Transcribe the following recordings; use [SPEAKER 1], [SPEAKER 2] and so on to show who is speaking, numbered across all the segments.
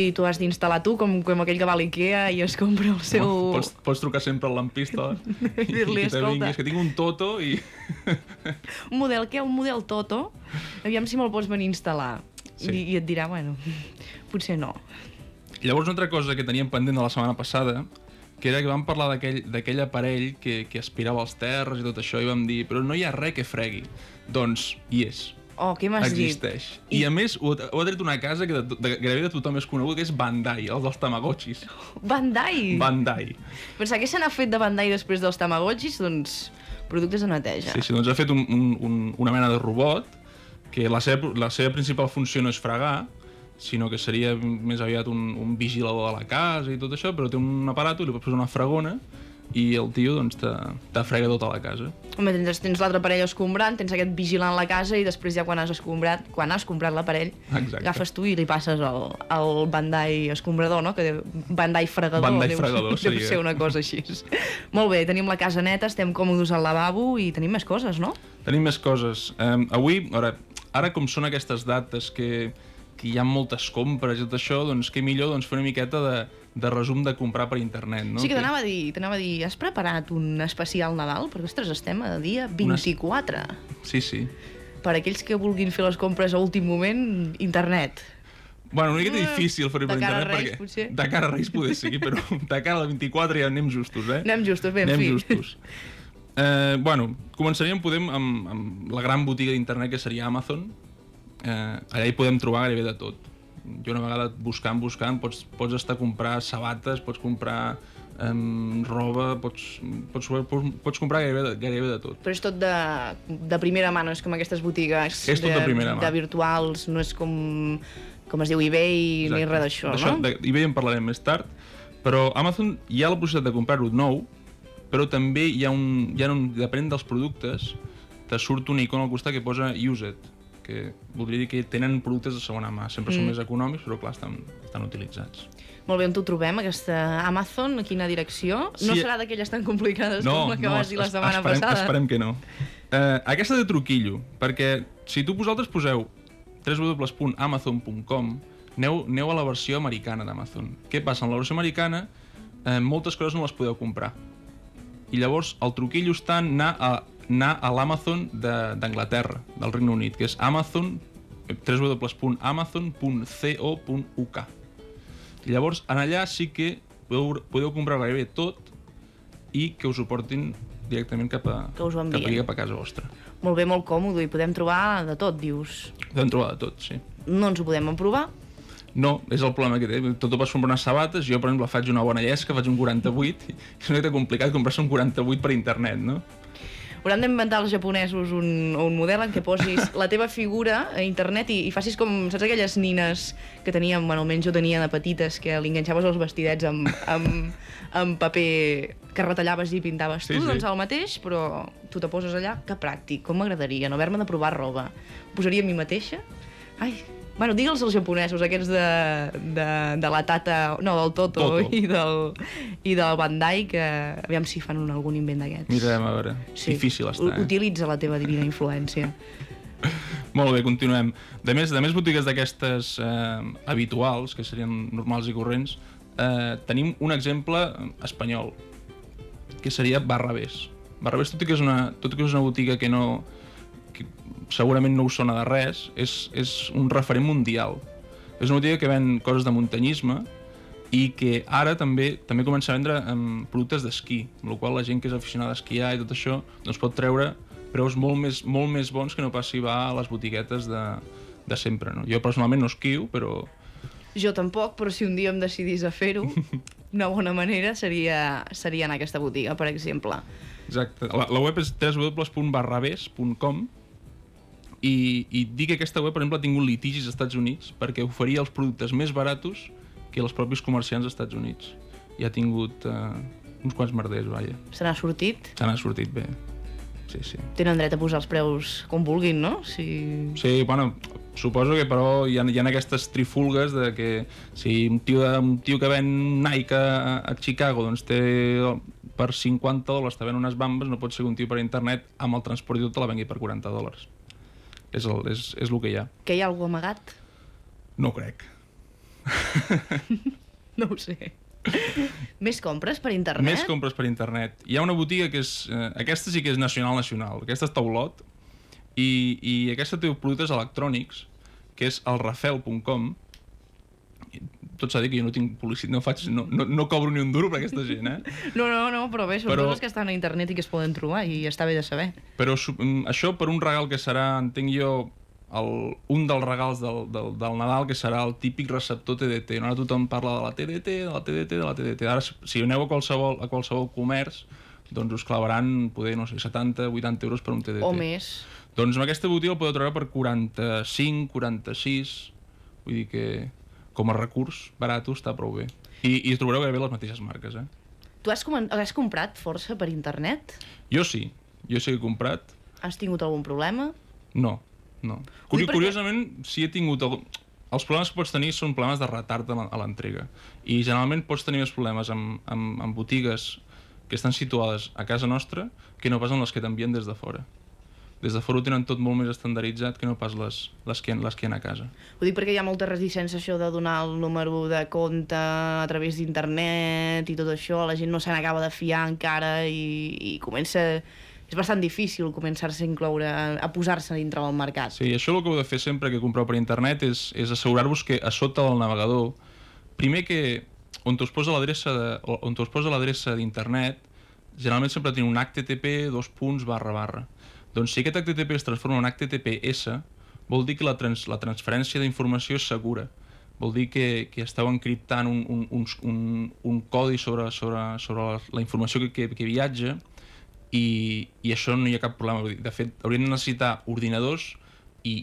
[SPEAKER 1] I tu has d'instal·lar tu, com, com aquell que va a l'Ikea i es compra el seu...
[SPEAKER 2] Pots, pots trucar sempre al lampista
[SPEAKER 1] I dir-li, "Escolta".
[SPEAKER 2] que tinc un toto i...
[SPEAKER 1] Un model, què? Un model Toto? Aviam si me'l pots venir a instal·lar.
[SPEAKER 2] Sí.
[SPEAKER 1] I, I et dirà, bueno, potser no.
[SPEAKER 2] Llavors, una altra cosa que teníem pendent de la setmana passada, que era que vam parlar d'aquell aparell que, que aspirava als terres i tot això, i vam dir, però no hi ha res que fregui. Doncs hi és,
[SPEAKER 1] Oh, què m'has dit?
[SPEAKER 2] existeix. I, a més, ho, ho ha tret una casa que de, de, gairebé de tothom és conegut, que és Bandai, els dels Tamagotchis.
[SPEAKER 1] Bandai!
[SPEAKER 2] Bandai.
[SPEAKER 1] Pensar què se n'ha fet de Bandai després dels Tamagotchis, doncs productes de neteja.
[SPEAKER 2] Sí, sí, doncs ha fet un, un, un, una mena de robot que la seva, la seva principal funció no és fregar, sinó que seria més aviat un, un vigilador de la casa i tot això, però té un aparato, li pots posar una fregona i el tio doncs te, te frega tota la casa.
[SPEAKER 1] Home, tens, tens l'altre aparell escombrant, tens aquest vigilant la casa i després ja quan has escombrat, quan has comprat l'aparell, agafes tu i li passes el, el Bandai escombrador, no? Que deu, Bandai fregador.
[SPEAKER 2] Bandai
[SPEAKER 1] deu,
[SPEAKER 2] fregador
[SPEAKER 1] deu
[SPEAKER 2] seria.
[SPEAKER 1] ser una cosa així. Molt bé, tenim la casa neta, estem còmodes al lavabo i tenim més coses, no?
[SPEAKER 2] Tenim més coses. Um, avui, ara, ara com són aquestes dates que, que hi ha moltes compres i tot això, doncs què millor doncs, fer una miqueta de, de resum de comprar per internet, no?
[SPEAKER 1] sí que t'anava a dir, t'anava a dir, has preparat un especial Nadal? Perquè, ostres, estem a dia 24.
[SPEAKER 2] Sí, sí.
[SPEAKER 1] Per aquells que vulguin fer les compres a últim moment, internet.
[SPEAKER 2] Bueno, una miqueta
[SPEAKER 1] Eh,
[SPEAKER 2] difícil fer-ho per
[SPEAKER 1] a
[SPEAKER 2] internet
[SPEAKER 1] Reis,
[SPEAKER 2] perquè...
[SPEAKER 1] potser.
[SPEAKER 2] De cara a Reis poder sí, però de cara al 24 ja anem justos, eh?
[SPEAKER 1] Anem justos, bé, en
[SPEAKER 2] anem
[SPEAKER 1] fi.
[SPEAKER 2] justos. Eh, bueno, començaríem podem amb, amb la gran botiga d'internet que seria Amazon. Eh, allà hi podem trobar gairebé de tot. Jo una vegada buscant, buscant, pots, pots estar a comprar sabates, pots comprar um, roba, pots, pots, pots, pots comprar gairebé de, gairebé de tot.
[SPEAKER 1] Però és tot de, de primera mà, no és com aquestes botigues
[SPEAKER 2] És tot de mà.
[SPEAKER 1] de virtuals, no és com, com es diu eBay ni res d'això, no?
[SPEAKER 2] de- eBay en parlarem més tard, però Amazon hi ha la possibilitat de comprar-ho nou, però també hi ha un, hi ha un, depenent dels productes, te surt una icona al costat que posa Used, que voldria dir que tenen productes de segona mà, sempre són
[SPEAKER 1] Mm.
[SPEAKER 2] més econòmics, però clar, estan, estan utilitzats.
[SPEAKER 1] Molt bé, on t'ho trobem, aquesta Amazon? A quina direcció? No
[SPEAKER 2] Sí.
[SPEAKER 1] serà d'aquelles tan complicades com la que vas dir la
[SPEAKER 2] es-
[SPEAKER 1] setmana
[SPEAKER 2] esperem,
[SPEAKER 1] passada?
[SPEAKER 2] Esperem que no. Eh, aquesta de truquillo, perquè si tu vosaltres poseu www.amazon.com aneu, aneu a la versió americana d'Amazon. Què passa? En la versió americana eh, moltes coses no les podeu comprar. I llavors el truquillo està en anar a, anar a l'Amazon de- d'Anglaterra, de, del Regne Unit, que és Amazon www.amazon.co.uk i llavors en allà sí que podeu, podeu comprar gairebé tot i que us ho portin directament cap a,
[SPEAKER 1] Que us ho
[SPEAKER 2] cap, aquí, cap a casa vostra.
[SPEAKER 1] Molt bé, molt còmode, i podem trobar de tot, dius.
[SPEAKER 2] Podem trobar de tot, sí.
[SPEAKER 1] No ens ho podem emprovar,
[SPEAKER 2] No, és el problema que té. Tot ho vas comprar unes sabates, jo, per exemple, faig una bona llesca, faig un 48, i és una mica complicat comprar-se un 48 per internet, no?
[SPEAKER 1] Hauran d'inventar els japonesos un, un model en què posis la teva figura a internet i, i facis com, saps aquelles nines que teníem, bueno, almenys jo tenia de petites, que li enganxaves els vestidets amb, amb, amb paper que retallaves i pintaves
[SPEAKER 2] Sí,
[SPEAKER 1] tu,
[SPEAKER 2] sí.
[SPEAKER 1] doncs el mateix, però tu te poses allà, que pràctic, com m'agradaria, no haver-me de provar roba. Posaria a mi mateixa? Ai, bueno, digue'ls als japonesos, aquests de, de, de la tata, no, del Toto,
[SPEAKER 2] Toto.
[SPEAKER 1] I, del, i del Bandai, que aviam si fan un, algun invent d'aquests.
[SPEAKER 2] Mirarem a veure. Sí. Difícil està,
[SPEAKER 1] U-
[SPEAKER 2] eh?
[SPEAKER 1] Utilitza la teva divina influència.
[SPEAKER 2] Molt bé, continuem. De més, de més botigues d'aquestes eh, habituals, que serien normals i corrents, eh, tenim un exemple espanyol, que seria Barrabés. Barrabés, tot i que és una, tot i que és una botiga que no que segurament no us sona de res, és, és un referent mundial. És una botiga que ven coses de muntanyisme i que ara també també comença a vendre um, productes d'esquí, amb la qual la gent que és aficionada a esquiar i tot això doncs pot treure preus molt més, molt més bons que no pas si va a les botiguetes de, de sempre. No? Jo personalment no esquio, però
[SPEAKER 1] Jo tampoc, però si un dia em decidís a fer-ho, una bona manera seria, seria anar a aquesta botiga, per exemple.
[SPEAKER 2] Exacte. La, la web és www.barrabés.com i, i dir que aquesta web, per exemple, ha tingut litigis als Estats Units perquè oferia els productes més baratos que els propis comerciants als Estats Units. I ha tingut eh, uns quants merders, vaja.
[SPEAKER 1] Se n'ha sortit.
[SPEAKER 2] Se n'ha sortit bé. Sí, sí.
[SPEAKER 1] Tenen dret a posar els preus com vulguin, no? Si...
[SPEAKER 2] Sí, bueno, suposo que però hi ha, hi ha aquestes trifulgues de que si un tio, un tio que ven Nike a, a Chicago doncs té per 50 dòlars te ven unes bambes, no pot ser que un tio per internet amb el transport i tot te la vengui per 40 dòlars. És el, és, és el que hi ha.
[SPEAKER 1] Que hi ha algú amagat?
[SPEAKER 2] No crec.
[SPEAKER 1] No ho sé. Més compres per internet?
[SPEAKER 2] Més compres per internet. Hi ha una botiga que és... Eh, aquesta sí que és nacional-nacional. Aquesta és Taulot. I, I aquesta té productes electrònics, que és elrafel.com. Tot s'ha dit que jo no tinc publicitat, no, faig, no, no, no cobro ni un duro per aquesta gent, eh?
[SPEAKER 1] No, no, no, però bé, són
[SPEAKER 2] Però-
[SPEAKER 1] coses que estan a internet i que es poden trobar i està bé de saber.
[SPEAKER 2] Però mm, això per un regal que serà, entenc jo, el, un dels regals del, del, del Nadal, que serà el típic receptor TDT. Ara tothom parla de la TDT, de la TDT, de la TDT. Ara, si- si aneu a qualsevol, a qualsevol comerç, doncs us clavaran, poder, no sé, 70, 80 euros per un TDT.
[SPEAKER 1] O més.
[SPEAKER 2] Doncs amb aquesta botiga el podeu trobar per 45, 46, vull dir que com a recurs barat està prou bé. I, i trobareu gairebé les mateixes marques, eh?
[SPEAKER 1] Tu has, comen- has comprat força per internet?
[SPEAKER 2] Jo sí, jo sí que he comprat,
[SPEAKER 1] Has tingut algun problema?
[SPEAKER 2] no, no. Curi
[SPEAKER 1] perquè-
[SPEAKER 2] Curiosament, sí he tingut... El... Els problemes que pots tenir són problemes de retard a l'entrega. I generalment pots tenir més problemes amb, amb, amb botigues que estan situades a casa nostra que no pas en les que t'envien des de fora. Des de fora ho tenen tot molt més estandarditzat que no pas les, les, que, les que hi ha a casa.
[SPEAKER 1] Ho dic perquè hi ha molta reticència això de donar el número de compte a través d'internet i tot això, la gent no se n'acaba de fiar encara i, i comença... És bastant difícil començar-se a incloure, a, posar-se dintre del mercat.
[SPEAKER 2] Sí, això el que heu de fer sempre que compreu per internet és, és assegurar-vos que a sota del navegador, primer que on us posa l'adreça on us posa l'adreça d'internet, generalment sempre té un HTTP dos punts barra barra. Doncs si aquest HTTP es transforma en HTTPS, vol dir que la, trans, la transferència d'informació és segura. Vol dir que, que esteu encriptant un, un, un, un, un codi sobre, sobre, sobre la, la informació que, que, que viatja i, i això no hi ha cap problema. De fet, haurien de necessitar ordinadors i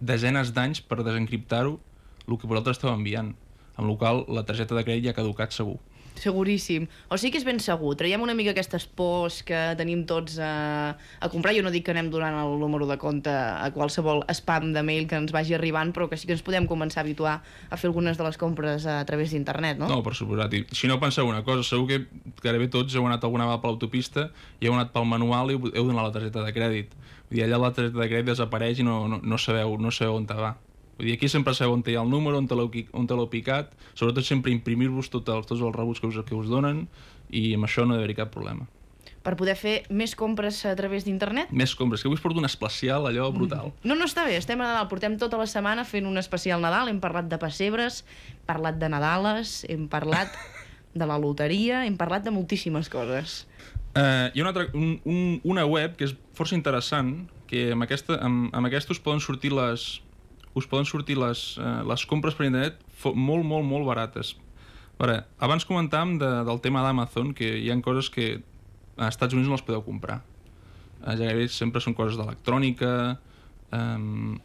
[SPEAKER 2] desenes d'anys per desencriptar-ho el que vosaltres esteu enviant. Amb la qual la targeta de crèdit ja ha caducat segur.
[SPEAKER 1] Seguríssim. O sigui que és ben segur. Traiem una mica aquestes pors que tenim tots a, a comprar. Jo no dic que anem donant el número de compte a qualsevol spam de mail que ens vagi arribant, però que sí que ens podem començar a habituar a fer algunes de les compres a través d'internet, no?
[SPEAKER 2] No, per suposat. I si no penseu una cosa, segur que gairebé tots heu anat alguna vegada per l'autopista i heu anat pel manual i heu donat la targeta de crèdit. Dir, allà la targeta de crèdit desapareix i no, no, no, sabeu, no sabeu on va. Vull dir, aquí sempre sabeu on hi ha el número, on te l'heu picat, sobretot sempre imprimir-vos tot els, tots els rebuts que us, que us donen i amb això no hi ha d'haver cap problema.
[SPEAKER 1] Per poder fer més compres a través d'internet?
[SPEAKER 2] Més compres, que avui us porto un especial allò brutal.
[SPEAKER 1] No, no està bé, estem a Nadal, portem tota la setmana fent un especial Nadal, hem parlat de pessebres, parlat de Nadales, hem parlat de la loteria, hem parlat de moltíssimes coses.
[SPEAKER 2] Uh, hi ha una, altra, un, un, una web que és força interessant, que amb aquesta, amb, amb aquesta us poden sortir les, us poden sortir les, uh, les compres per internet molt, molt, molt barates. A veure, abans comentàvem de, del tema d'Amazon, que hi ha coses que a Estats Units no les podeu comprar. Uh, gairebé sempre són coses d'electrònica, um,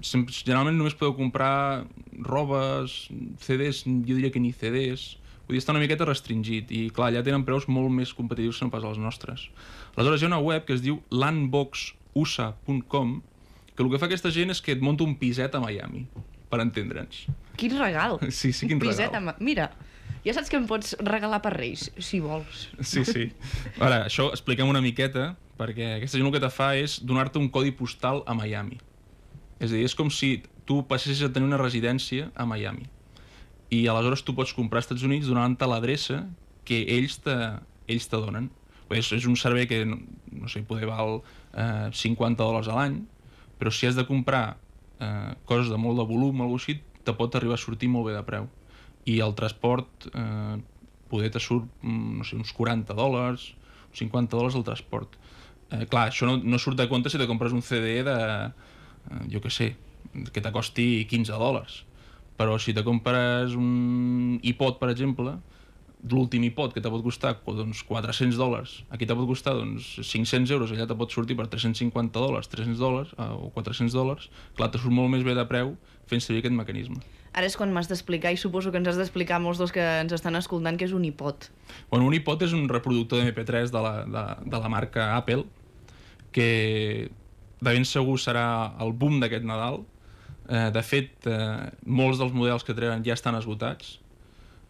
[SPEAKER 2] sempre, generalment només podeu comprar robes, CDs, jo diria que ni CDs, vull dir, està una miqueta restringit i clar, allà tenen preus molt més competitius que no pas els nostres. Aleshores hi ha una web que es diu landboxusa.com que el que fa aquesta gent és que et munta un piset a Miami, per entendre'ns.
[SPEAKER 1] Quin regal!
[SPEAKER 2] Sí, sí, quin
[SPEAKER 1] un piset
[SPEAKER 2] regal.
[SPEAKER 1] Amb... Mira, ja saps que em pots regalar per Reis, si vols.
[SPEAKER 2] Sí, sí. Ara, això expliquem una miqueta, perquè aquesta gent el que te fa és donar-te un codi postal a Miami. És a dir, és com si tu passessis a tenir una residència a Miami. I aleshores tu pots comprar als Estats Units donant-te l'adreça que ells te, ells te donen. És, és un servei que, no, no sé, poder val eh, 50 dòlars a l'any, però si has de comprar eh, coses de molt de volum alguna així, te pot arribar a sortir molt bé de preu. I el transport eh, poder te surt, mm, no sé, uns 40 dòlars, 50 dòlars el transport. Eh, clar, això no, no surt de compte si te compres un CD de, eh, jo què sé, que t'acosti 15 dòlars. Però si te compres un iPod, per exemple, l'últim iPod que te pot costar doncs, 400 dòlars, aquí te pot costar doncs, 500 euros, allà te pot sortir per 350 dòlars, 300 dòlars eh, o 400 dòlars, clar, te surt molt més bé de preu fent servir aquest mecanisme.
[SPEAKER 1] Ara és quan m'has d'explicar, i suposo que ens has d'explicar a molts dels que ens estan escoltant, que és un iPod.
[SPEAKER 2] Bueno, un iPod és un reproductor de MP3 de la, de, de la marca Apple, que de ben segur serà el boom d'aquest Nadal. Eh, de fet, eh, molts dels models que treuen ja estan esgotats.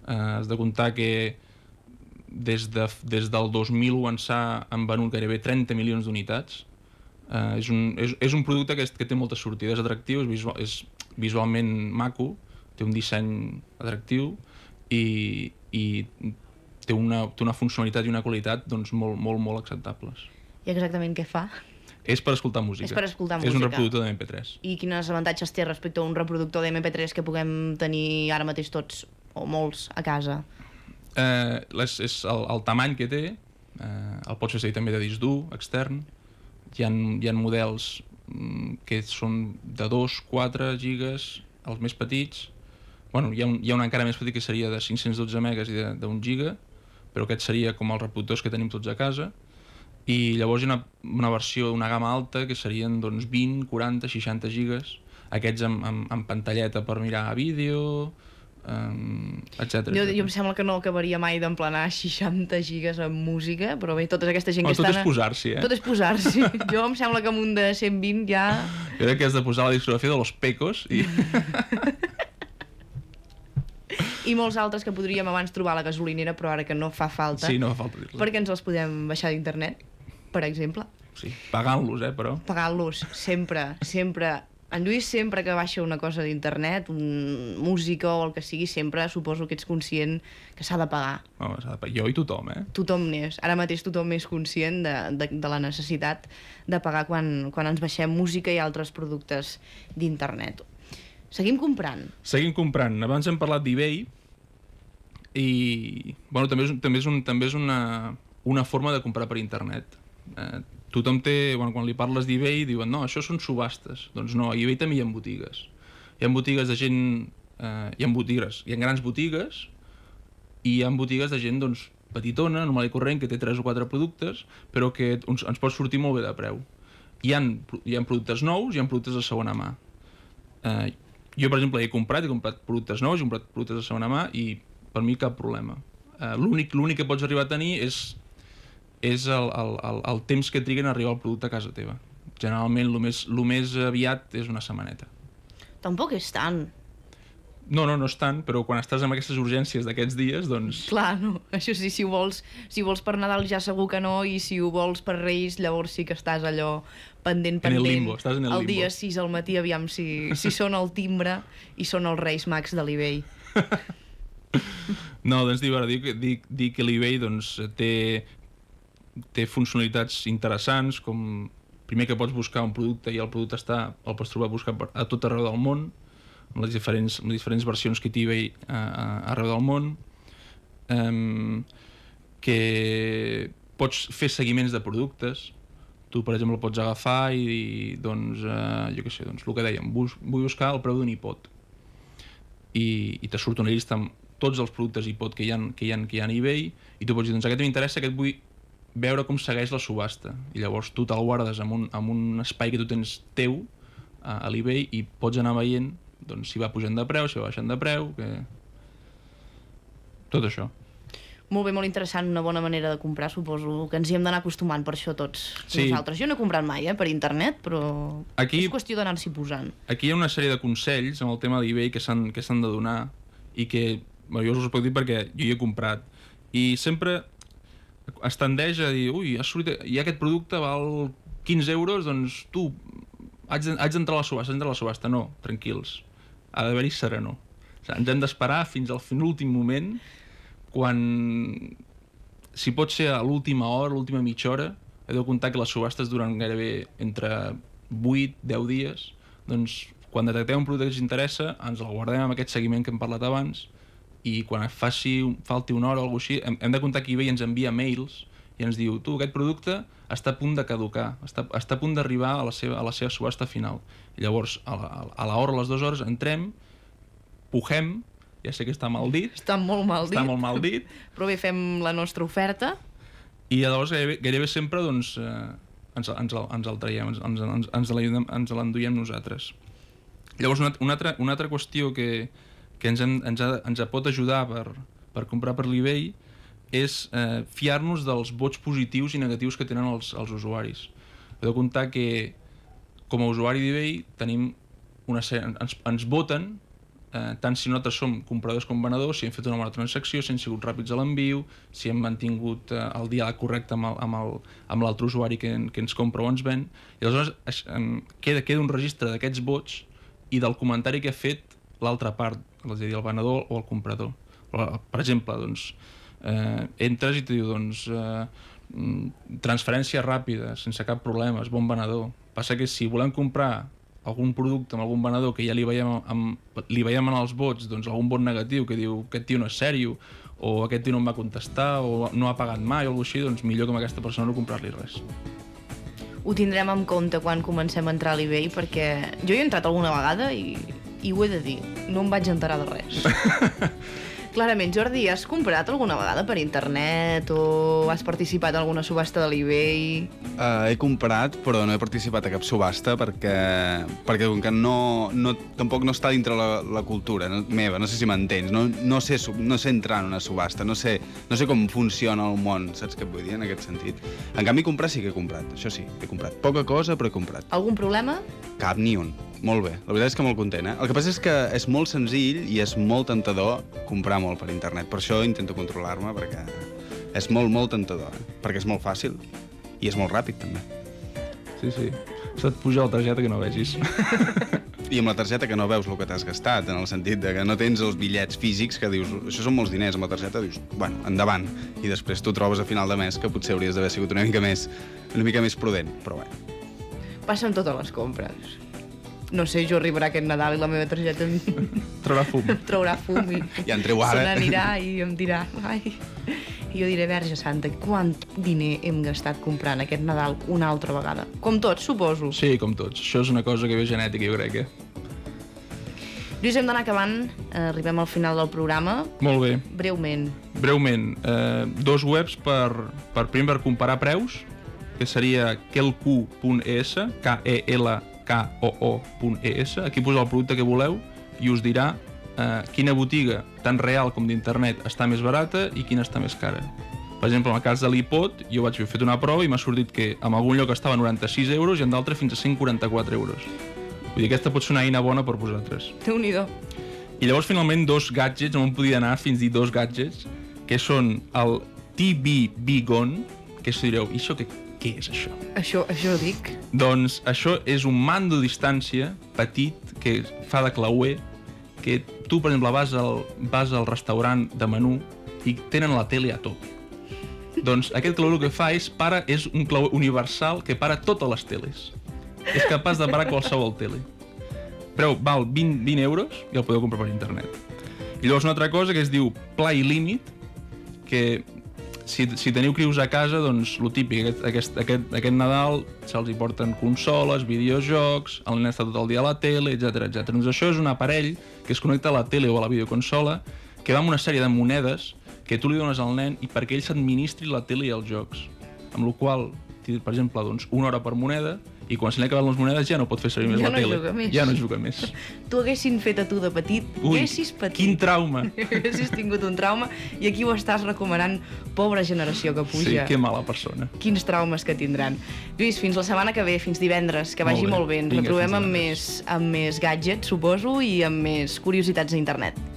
[SPEAKER 2] Eh, has de comptar que des, de, des del 2001 ençà han venut gairebé 30 milions d'unitats. Eh, és, un, és, és un producte que, és, que té moltes sortides, atractiu, és, visual, és visualment maco, té un disseny atractiu i, i té, una, té una funcionalitat i una qualitat doncs, molt, molt, molt acceptables.
[SPEAKER 1] I exactament què fa?
[SPEAKER 2] És per escoltar música.
[SPEAKER 1] És per escoltar
[SPEAKER 2] És un
[SPEAKER 1] música.
[SPEAKER 2] reproductor de MP3.
[SPEAKER 1] I quines avantatges té respecte a un reproductor de MP3 que puguem tenir ara mateix tots, o molts, a casa?
[SPEAKER 2] Eh, les, és el, el tamany que té, eh, el pots fer també de disc dur, extern. Hi ha, hi ha models mm, que són de 2, 4 gigas, els més petits. Bueno, hi ha, un, hi ha un encara més petit que seria de 512 megas i d'un giga, però aquest seria com els reproductors que tenim tots a casa. I llavors hi ha una, una versió, una gamma alta, que serien doncs, 20, 40, 60 gigas. Aquests amb, amb, amb pantalleta per mirar vídeo, um, etc.
[SPEAKER 1] Jo, jo em sembla que no acabaria mai d'emplenar 60 gigas amb música, però bé, tota aquesta gent
[SPEAKER 2] Oh,
[SPEAKER 1] que
[SPEAKER 2] tot
[SPEAKER 1] estan...
[SPEAKER 2] és posar-s'hi, eh?
[SPEAKER 1] Tot és posar-s'hi. jo em sembla que amb un de 120 ja...
[SPEAKER 2] Jo crec que has de posar la discografia de los pecos i...
[SPEAKER 1] I molts altres que podríem abans trobar a la gasolinera, però ara que no fa falta,
[SPEAKER 2] Sí, no fa falta dir-los.
[SPEAKER 1] perquè ens els podem baixar d'internet, per exemple.
[SPEAKER 2] Sí, pagant-los, eh, però...
[SPEAKER 1] Pagant-los sempre, sempre... En Lluís, sempre que baixa una cosa d'internet, un, música o el que sigui, sempre suposo que ets conscient que s'ha de pagar.
[SPEAKER 2] S'ha de pagar. jo i tothom, eh?
[SPEAKER 1] Tothom n'és. Ara mateix tothom és conscient de, de, de la necessitat de pagar quan, quan ens baixem música i altres productes d'internet. Seguim comprant.
[SPEAKER 2] Seguim comprant. Abans hem parlat d'eBay i... Bueno, també és, també és, un, també és una, una forma de comprar per internet. Eh, tothom té... Bueno, quan li parles d'eBay diuen no, això són subhastes. Doncs no, a eBay també hi ha botigues. Hi ha botigues de gent... Eh, hi ha botigues, hi ha grans botigues i hi ha botigues de gent doncs, petitona, normal i corrent, que té 3 o 4 productes, però que ens, ens pot sortir molt bé de preu. Hi ha, hi ha productes nous, hi ha productes de segona mà. Eh, jo, per exemple, he comprat, he comprat productes nous, he comprat productes de segona mà i per mi cap problema. Eh, L'únic que pots arribar a tenir és, és el, el, el, el temps que triguen a arribar el producte a casa teva. Generalment, el més, el més aviat és una setmaneta.
[SPEAKER 1] Tampoc és tant.
[SPEAKER 2] No, no, no és tant, però quan estàs amb aquestes urgències d'aquests dies, doncs...
[SPEAKER 1] Clar, no. Això sí, si ho vols, si ho vols per Nadal ja segur que no, i si ho vols per Reis, llavors sí que estàs allò pendent,
[SPEAKER 2] En el
[SPEAKER 1] pendent.
[SPEAKER 2] limbo, estàs en el
[SPEAKER 1] el
[SPEAKER 2] limbo.
[SPEAKER 1] dia 6 al matí, aviam si, si són el timbre i són els Reis Mags de l'eBay.
[SPEAKER 2] No, doncs dir, dir, que- dir, dir que l'eBay doncs, té, té funcionalitats interessants, com primer que pots buscar un producte i el producte està, el pots trobar buscar per, a tot arreu del món, amb les diferents, amb les diferents versions que té eBay eh, arreu del món, um, que pots fer seguiments de productes, tu, per exemple, pots agafar i, i doncs, eh, jo què sé, doncs, el que dèiem, bus, vull buscar el preu d'un iPod. I, i te surt una llista amb tots els productes iPod que hi ha, que hi ha, que hi ha a eBay i tu pots dir, doncs aquest m'interessa, aquest vull veure com segueix la subhasta i llavors tu te'l guardes en un, en un espai que tu tens teu a, a l'eBay i pots anar veient doncs, si va pujant de preu, si va baixant de preu que... tot això
[SPEAKER 1] Molt bé, molt interessant, una bona manera de comprar, suposo que ens hi hem d'anar acostumant per això tots
[SPEAKER 2] Sí.
[SPEAKER 1] nosaltres. Jo no he comprat mai, eh, per internet, però
[SPEAKER 2] Aquí-
[SPEAKER 1] és qüestió d'anar-s'hi posant.
[SPEAKER 2] Aquí hi ha una sèrie de consells amb el tema d'eBay que s'han que s'han de donar i que bueno, jo us ho puc dir perquè jo hi he comprat i sempre es tendeix a dir ui, ha sortit, i aquest producte val 15 euros, doncs tu haig de- haig d'entrar a la subhasta, haig a la subhasta. No, tranquils, ha d'haver-hi serenor o sigui, ens hem d'esperar fins al fin últim moment quan si pot ser a l'última hora, l'última mitja hora, he de comptar que les subhastes duren gairebé entre 8, 10 dies, doncs quan detectem un producte que ens interessa, ens el guardem amb aquest seguiment que hem parlat abans i quan faci, falti una hora o alguna cosa així, hem, hem de comptar que eBay ens envia mails i ens diu, tu, aquest producte està a punt de caducar, està, està a punt d'arribar a, la seva, a la seva subhasta final. I llavors, a la, a la hora, a les dues hores, entrem, pugem, ja sé que està mal dit,
[SPEAKER 1] Està molt mal dit,
[SPEAKER 2] està molt mal dit,
[SPEAKER 1] però bé, fem la nostra oferta.
[SPEAKER 2] i llavors gairebé, gairebé sempre doncs, eh, ens, ens, el, ens el traiem, ens, ens, ens, ens l'enduiem nosaltres. Llavors, una, una, altra, una altra qüestió que, que ens, hem, ens, ha, ens pot ajudar per, per comprar per l'eBay és eh, fiar-nos dels vots positius i negatius que tenen els, els usuaris. He de comptar que com a usuari d'eBay tenim una sèrie, ens, ens voten eh, tant si nosaltres som compradors com venedors, si hem fet una bona transacció, si hem sigut ràpids a l'enviu, si hem mantingut eh, el diàleg correcte amb l'altre usuari que, que ens compra o ens ven, i aleshores es, em, queda, queda un registre d'aquests vots i del comentari que ha fet l'altra part, és a dir, el venedor o el comprador. Per exemple, doncs, eh, entres i te diu, doncs, eh, mm, transferència ràpida, sense cap problema, és bon venedor. Passa que si volem comprar algun producte amb algun venedor que ja li veiem, amb, li veiem en els vots doncs, algun vot negatiu que diu aquest tio no és sèrio o aquest tio no em va contestar o no ha pagat mai o alguna així, doncs millor que amb aquesta persona no comprar-li res.
[SPEAKER 1] Ho tindrem en compte quan comencem a entrar a l'eBay perquè jo hi he entrat alguna vegada i, i ho he de dir, no em vaig enterar de res. Clarament, Jordi, has comprat alguna vegada per internet o has participat en alguna subhasta de l'eBay?
[SPEAKER 3] Uh, he comprat, però no he participat a cap subhasta perquè, perquè com que no, no, tampoc no està dintre la, la cultura no, meva, no sé si m'entens, no, no, sé, no sé entrar en una subhasta, no sé, no sé com funciona el món, saps què et vull dir en aquest sentit? En canvi, comprar sí que he comprat, això sí, he comprat. Poca cosa, però he comprat.
[SPEAKER 1] Algun problema?
[SPEAKER 3] Cap, ni un. Molt bé, la veritat és que molt content, eh? El que passa és que és molt senzill i és molt tentador comprar molt per internet. Per això intento controlar-me, perquè és molt, molt tentador, eh? Perquè és molt fàcil i és molt ràpid, també.
[SPEAKER 2] Sí, sí. Se't puja la targeta que no vegis.
[SPEAKER 3] I amb la targeta que no veus el que t'has gastat, en el sentit de que no tens els bitllets físics que dius, això són molts diners, amb la targeta dius, bueno, endavant. I després tu trobes a final de mes que potser hauries d'haver sigut una mica més, una mica més prudent, però bé.
[SPEAKER 1] Passa amb totes les compres no sé, jo arribarà aquest Nadal i la meva targeta em...
[SPEAKER 2] traurà fum.
[SPEAKER 1] em traurà fum i
[SPEAKER 3] ja en treu ara.
[SPEAKER 1] se n'anirà i em dirà ai, i jo diré, Verge Santa, quant diner hem gastat comprant aquest Nadal una altra vegada? Com tots, suposo.
[SPEAKER 2] Sí, com tots. Això és una cosa que ve genètica, jo crec, eh?
[SPEAKER 1] Lluís, hem d'anar acabant. Eh, arribem al final del programa.
[SPEAKER 2] Molt bé.
[SPEAKER 1] Breument.
[SPEAKER 2] Breument. Eh, dos webs per, per primer per comparar preus, que seria kelq.es, K-E-L K-O-O.es. Aquí posa el producte que voleu i us dirà eh, quina botiga, tant real com d'internet, està més barata i quina està més cara. Per exemple, en el cas de l'iPod, jo vaig fer una prova i m'ha sortit que en algun lloc estava a 96 euros i en d'altre fins a 144 euros. Vull dir, aquesta pot ser una eina bona per vosaltres.
[SPEAKER 1] déu nhi
[SPEAKER 2] I llavors, finalment, dos gadgets, em podia anar fins a dir dos gadgets, que són el TB Gone, que si direu, i això què, què és això?
[SPEAKER 1] Això, això dic.
[SPEAKER 2] Doncs això és un mando a distància petit que fa de clauer que tu, per exemple, vas al, vas al restaurant de menú i tenen la tele a top. Doncs aquest clauer el que fa és, para, és un clauer universal que para totes les teles. És capaç de parar qualsevol tele. Preu val 20, 20 euros i el podeu comprar per internet. I llavors una altra cosa que es diu Play Limit, que si, si teniu crius a casa, doncs el típic, aquest, aquest, aquest, aquest Nadal se'ls hi porten consoles, videojocs, el nen està tot el dia a la tele, etc etc. Doncs això és un aparell que es connecta a la tele o a la videoconsola que va amb una sèrie de monedes que tu li dones al nen i perquè ell s'administri la tele i els jocs. Amb la qual per exemple, doncs, una hora per moneda i quan se li acaben les monedes ja no pot fer servir més
[SPEAKER 1] ja
[SPEAKER 2] la no tele.
[SPEAKER 1] Juga més.
[SPEAKER 2] Ja no juga més.
[SPEAKER 1] Tu haguessin fet a tu de petit,
[SPEAKER 2] Ui,
[SPEAKER 1] haguessis patit.
[SPEAKER 2] quin trauma.
[SPEAKER 1] haguessis tingut un trauma i aquí ho estàs recomanant, pobra generació que puja.
[SPEAKER 2] Sí, que mala persona.
[SPEAKER 1] Quins traumes que tindran. Lluís, fins la setmana que ve, fins divendres, que vagi molt bé. Ens
[SPEAKER 2] Vinga,
[SPEAKER 1] retrobem amb més, amb més gadgets, suposo, i amb més curiositats a internet.